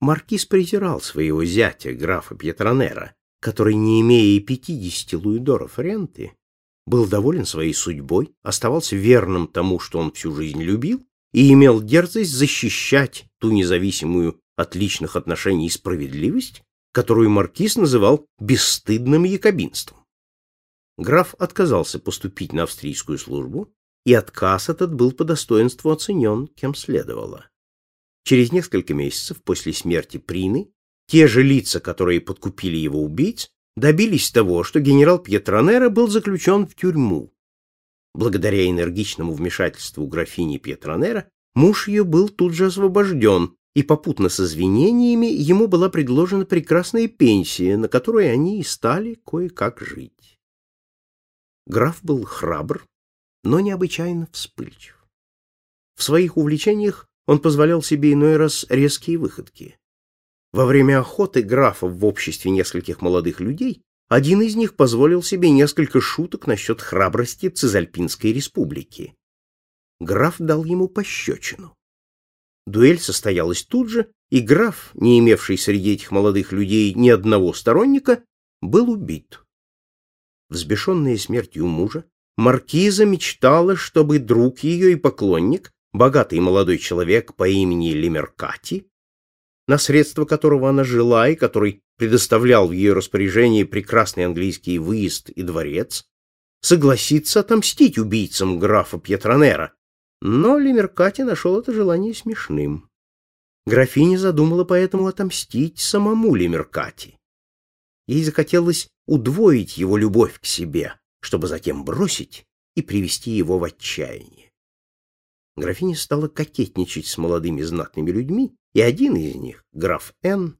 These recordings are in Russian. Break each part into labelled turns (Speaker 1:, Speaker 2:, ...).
Speaker 1: Маркиз презирал своего зятя, графа Пьетронера, который, не имея и пятидесяти луидоров ренты, был доволен своей судьбой, оставался верным тому, что он всю жизнь любил, и имел дерзость защищать ту независимую от личных отношений справедливость, которую маркиз называл бесстыдным якобинством. Граф отказался поступить на австрийскую службу, и отказ этот был по достоинству оценен, кем следовало. Через несколько месяцев после смерти Прины те же лица, которые подкупили его убийц, добились того, что генерал Пьетронера был заключен в тюрьму. Благодаря энергичному вмешательству графини Пьетронера муж ее был тут же освобожден, и попутно с извинениями ему была предложена прекрасная пенсия, на которой они и стали кое-как жить. Граф был храбр, но необычайно вспыльчив. В своих увлечениях он позволял себе иной раз резкие выходки. Во время охоты графа в обществе нескольких молодых людей один из них позволил себе несколько шуток насчет храбрости Цезальпинской республики. Граф дал ему пощечину. Дуэль состоялась тут же, и граф, не имевший среди этих молодых людей ни одного сторонника, был убит. Взбешенная смертью мужа, маркиза мечтала, чтобы друг ее и поклонник, богатый молодой человек по имени Лемеркати, на средства которого она жила и который предоставлял в ее распоряжение прекрасный английский выезд и дворец, согласится отомстить убийцам графа Пьетронера, но Лемеркати нашел это желание смешным. Графиня задумала поэтому отомстить самому Лемеркати. Ей захотелось удвоить его любовь к себе, чтобы затем бросить и привести его в отчаяние. Графиня стала кокетничать с молодыми знатными людьми, и один из них, граф Н.,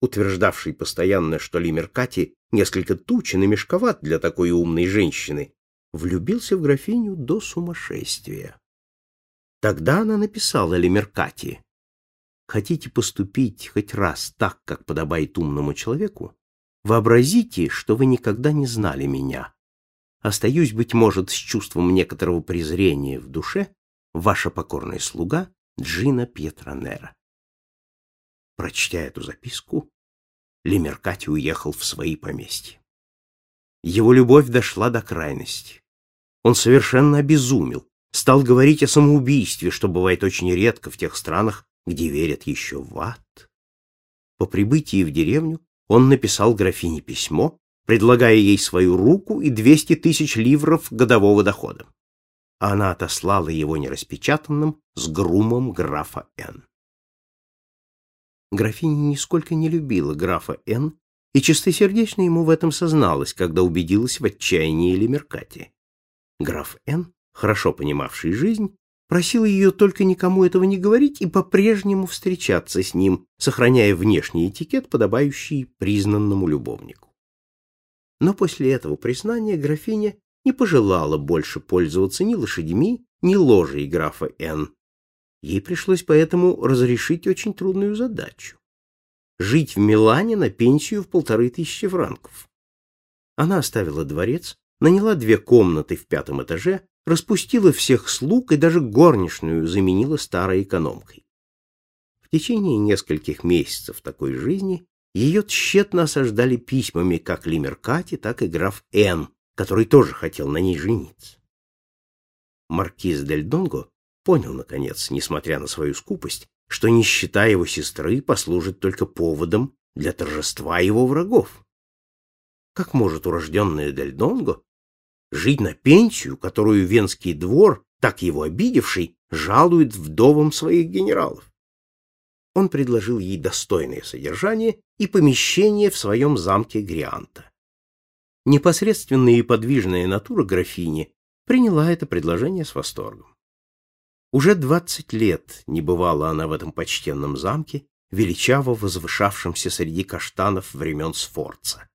Speaker 1: утверждавший постоянно, что Лимеркати несколько тучен и мешковат для такой умной женщины, влюбился в графиню до сумасшествия. Тогда она написала Лемеркати, «Хотите поступить хоть раз так, как подобает умному человеку? Вообразите, что вы никогда не знали меня. Остаюсь, быть может, с чувством некоторого презрения в душе, ваша покорная слуга Джина Пьетронера». Прочтя эту записку, Лемеркати уехал в свои поместья. Его любовь дошла до крайности. Он совершенно обезумел, стал говорить о самоубийстве, что бывает очень редко в тех странах, где верят еще в ад. По прибытии в деревню он написал графине письмо, предлагая ей свою руку и 200 тысяч ливров годового дохода. Она отослала его нераспечатанным с грумом графа Н. Графиня нисколько не любила графа Н и чистосердечно ему в этом созналась, когда убедилась в отчаянии Лемеркати. Граф Н хорошо понимавший жизнь, просил ее только никому этого не говорить и по-прежнему встречаться с ним, сохраняя внешний этикет, подобающий признанному любовнику. Но после этого признания графиня не пожелала больше пользоваться ни лошадьми, ни ложей графа Н. Ей пришлось поэтому разрешить очень трудную задачу — жить в Милане на пенсию в полторы тысячи франков. Она оставила дворец, наняла две комнаты в пятом этаже, распустила всех слуг и даже горничную заменила старой экономкой. В течение нескольких месяцев такой жизни ее тщетно осаждали письмами как Лимеркати, так и граф Н, который тоже хотел на ней жениться. Маркиз Дель Донго понял, наконец, несмотря на свою скупость, что нищета его сестры послужит только поводом для торжества его врагов. Как может урожденная Дель Донго жить на пенсию, которую Венский двор, так его обидевший, жалует вдовам своих генералов. Он предложил ей достойное содержание и помещение в своем замке Грианта. Непосредственная и подвижная натура графини приняла это предложение с восторгом. Уже двадцать лет не бывала она в этом почтенном замке, величаво возвышавшемся среди каштанов времен Сфорца.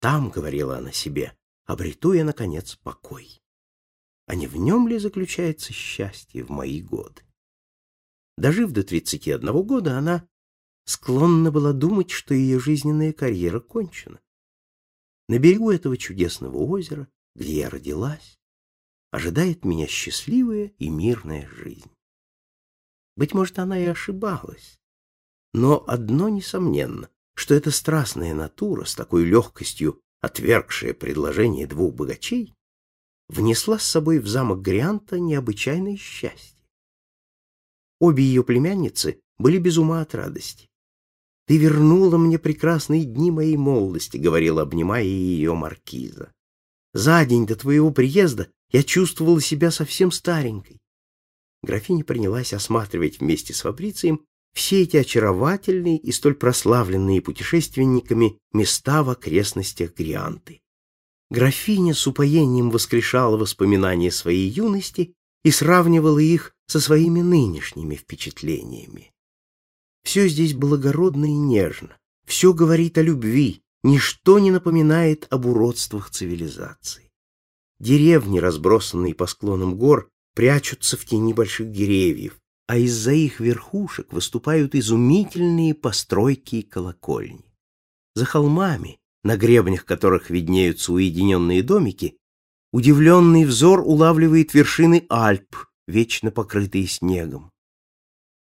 Speaker 1: Там, говорила она себе, обрету я, наконец, покой. А не в нем ли заключается счастье в мои годы? Дожив до 31 года, она склонна была думать, что ее жизненная карьера кончена. На берегу этого чудесного озера, где я родилась, ожидает меня счастливая и мирная жизнь. Быть может, она и ошибалась, Но одно несомненно, что эта страстная натура, с такой легкостью отвергшая предложение двух богачей, внесла с собой в замок Грианта необычайное счастье. Обе ее племянницы были без ума от радости. «Ты вернула мне прекрасные дни моей молодости», — говорила, обнимая ее маркиза. «За день до твоего приезда я чувствовала себя совсем старенькой». Графиня принялась осматривать вместе с Фабрицием все эти очаровательные и столь прославленные путешественниками места в окрестностях Грианты. Графиня с упоением воскрешала воспоминания своей юности и сравнивала их со своими нынешними впечатлениями. Все здесь благородно и нежно, все говорит о любви, ничто не напоминает об уродствах цивилизации. Деревни, разбросанные по склонам гор, прячутся в тени больших деревьев, а из-за их верхушек выступают изумительные постройки и колокольни. За холмами, на гребнях которых виднеются уединенные домики, удивленный взор улавливает вершины Альп, вечно покрытые снегом.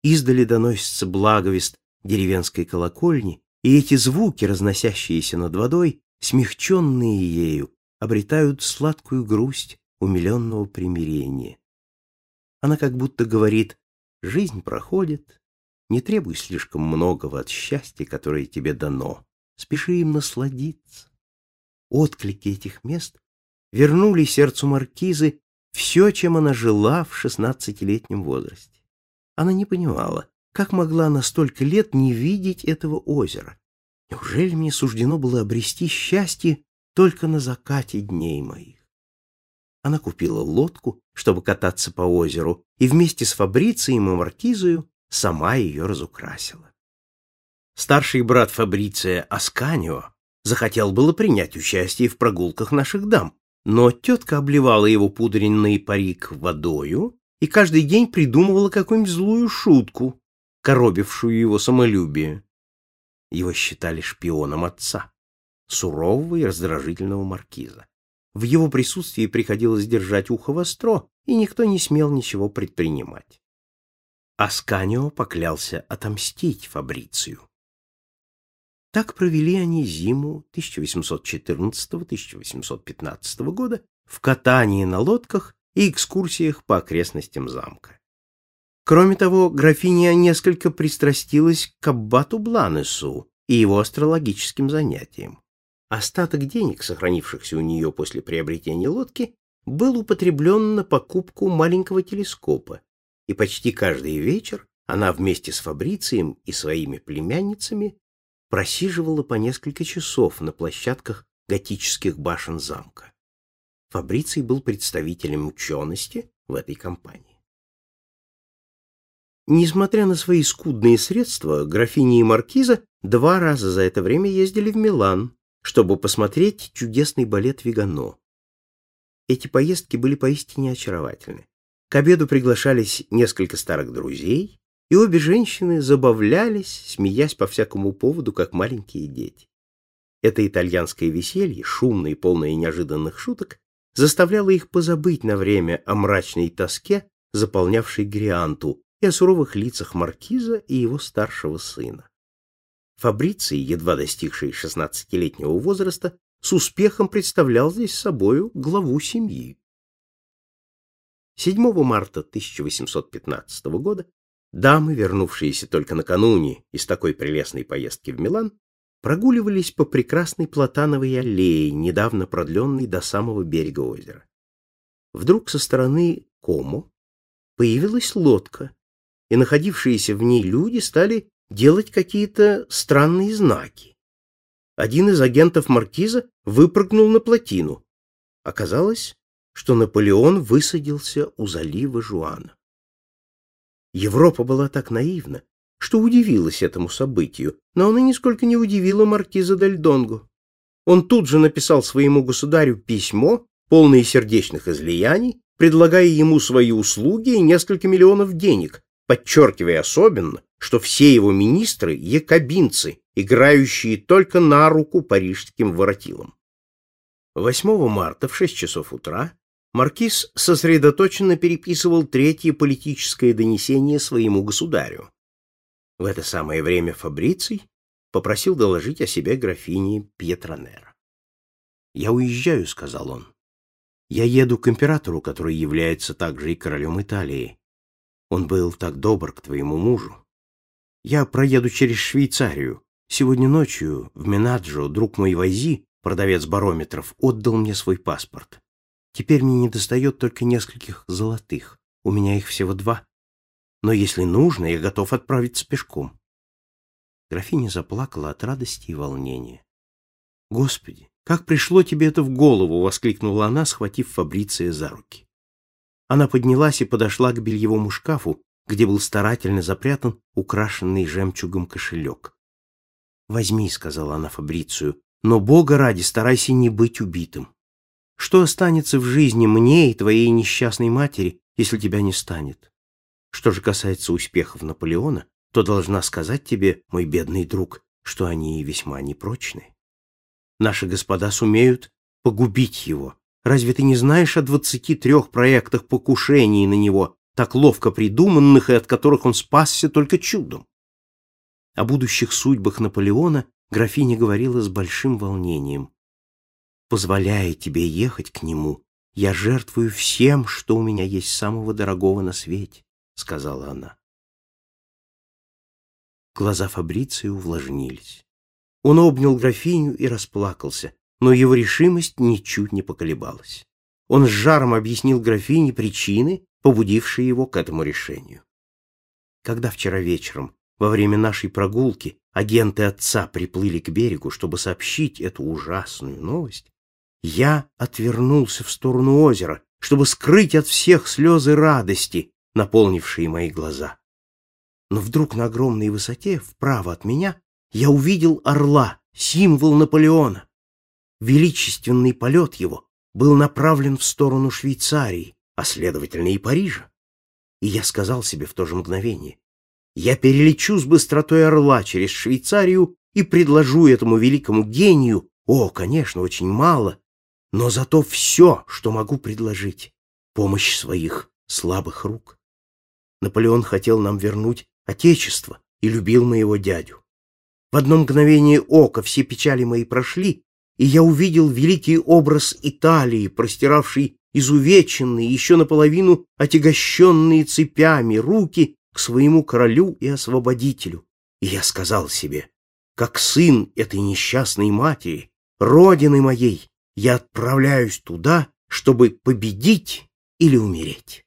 Speaker 1: Издали доносится благовест деревенской колокольни, и эти звуки, разносящиеся над водой, смягченные ею, обретают сладкую грусть умиленного примирения. Она как будто говорит Жизнь проходит, не требуй слишком многого от счастья, которое тебе дано. Спеши им насладиться. Отклики этих мест вернули сердцу маркизы все, чем она жила в шестнадцатилетнем возрасте. Она не понимала, как могла на столько лет не видеть этого озера. Неужели мне суждено было обрести счастье только на закате дней моих? Она купила лодку, чтобы кататься по озеру, и вместе с Фабрицием и Маркизою сама ее разукрасила. Старший брат Фабриция Асканио захотел было принять участие в прогулках наших дам, но тетка обливала его пудренный парик водою и каждый день придумывала какую-нибудь злую шутку, коробившую его самолюбие. Его считали шпионом отца, сурового и раздражительного маркиза. В его присутствии приходилось держать ухо востро, и никто не смел ничего предпринимать. Асканио поклялся отомстить Фабрицию. Так провели они зиму 1814-1815 года в катании на лодках и экскурсиях по окрестностям замка. Кроме того, графиня несколько пристрастилась к аббату Бланесу и его астрологическим занятиям. Остаток денег, сохранившихся у нее после приобретения лодки, был употреблен на покупку маленького телескопа, и почти каждый вечер она вместе с Фабрицием и своими племянницами просиживала по несколько часов на площадках готических башен замка. Фабриций был представителем учености в этой компании. Несмотря на свои скудные средства, графиня и маркиза два раза за это время ездили в Милан, чтобы посмотреть чудесный балет Вигано. Эти поездки были поистине очаровательны. К обеду приглашались несколько старых друзей, и обе женщины забавлялись, смеясь по всякому поводу, как маленькие дети. Это итальянское веселье, шумное и полное неожиданных шуток, заставляло их позабыть на время о мрачной тоске, заполнявшей Грианту, и о суровых лицах маркиза и его старшего сына. Фабриций, едва достигший шестнадцатилетнего возраста, с успехом представлял здесь собою главу семьи. 7 марта 1815 года дамы, вернувшиеся только накануне из такой прелестной поездки в Милан, прогуливались по прекрасной платановой аллее, недавно продленной до самого берега озера. Вдруг со стороны Комо появилась лодка, и находившиеся в ней люди стали делать какие-то странные знаки. Один из агентов маркиза выпрыгнул на плотину. Оказалось, что Наполеон высадился у залива Жуана. Европа была так наивна, что удивилась этому событию, но она нисколько не удивила маркиза Дель Донго. Он тут же написал своему государю письмо, полное сердечных излияний, предлагая ему свои услуги и несколько миллионов денег, подчеркивая особенно, что все его министры — якобинцы, играющие только на руку парижским воротилам. 8 марта в 6 часов утра маркиз сосредоточенно переписывал третье политическое донесение своему государю. В это самое время Фабриций попросил доложить о себе графине Пьетронера. «Я уезжаю», — сказал он. «Я еду к императору, который является также и королем Италии. Он был так добр к твоему мужу. Я проеду через Швейцарию. Сегодня ночью в Минаджо друг мой Вайзи, продавец барометров, отдал мне свой паспорт. Теперь мне недостает только нескольких золотых. У меня их всего два но если нужно, я готов отправиться пешком. Графиня заплакала от радости и волнения. «Господи, как пришло тебе это в голову!» — воскликнула она, схватив Фабриция за руки. Она поднялась и подошла к бельевому шкафу, где был старательно запрятан украшенный жемчугом кошелек. «Возьми», — сказала она Фабрицию, — «но, Бога ради, старайся не быть убитым. Что останется в жизни мне и твоей несчастной матери, если тебя не станет? Что же касается успехов Наполеона, то должна сказать тебе, мой бедный друг, что они весьма непрочны. Наши господа сумеют погубить его. Разве ты не знаешь о двадцати трех проектах покушений на него, так ловко придуманных и от которых он спасся только чудом? О будущих судьбах Наполеона графиня говорила с большим волнением. «Позволяя тебе ехать к нему, я жертвую всем, что у меня есть самого дорогого на свете сказала она. Глаза Фабриции увлажнились. Он обнял графиню и расплакался, но его решимость ничуть не поколебалась. Он с жаром объяснил графине причины, побудившие его к этому решению. Когда вчера вечером, во время нашей прогулки, агенты отца приплыли к берегу, чтобы сообщить эту ужасную новость, я отвернулся в сторону озера, чтобы скрыть от всех слезы радости, наполнившие мои глаза. Но вдруг на огромной высоте, вправо от меня, я увидел орла, символ Наполеона. Величественный полет его был направлен в сторону Швейцарии, а следовательно и Парижа. И я сказал себе в то же мгновение, я перелечу с быстротой орла через Швейцарию и предложу этому великому гению, о, конечно, очень мало, но зато все, что могу предложить, помощь своих слабых рук. Наполеон хотел нам вернуть Отечество и любил моего дядю. В одно мгновение ока все печали мои прошли, и я увидел великий образ Италии, простиравший изувеченные, еще наполовину отягощенные цепями руки к своему королю и освободителю. И я сказал себе, как сын этой несчастной матери, родины моей, я отправляюсь туда, чтобы победить или умереть.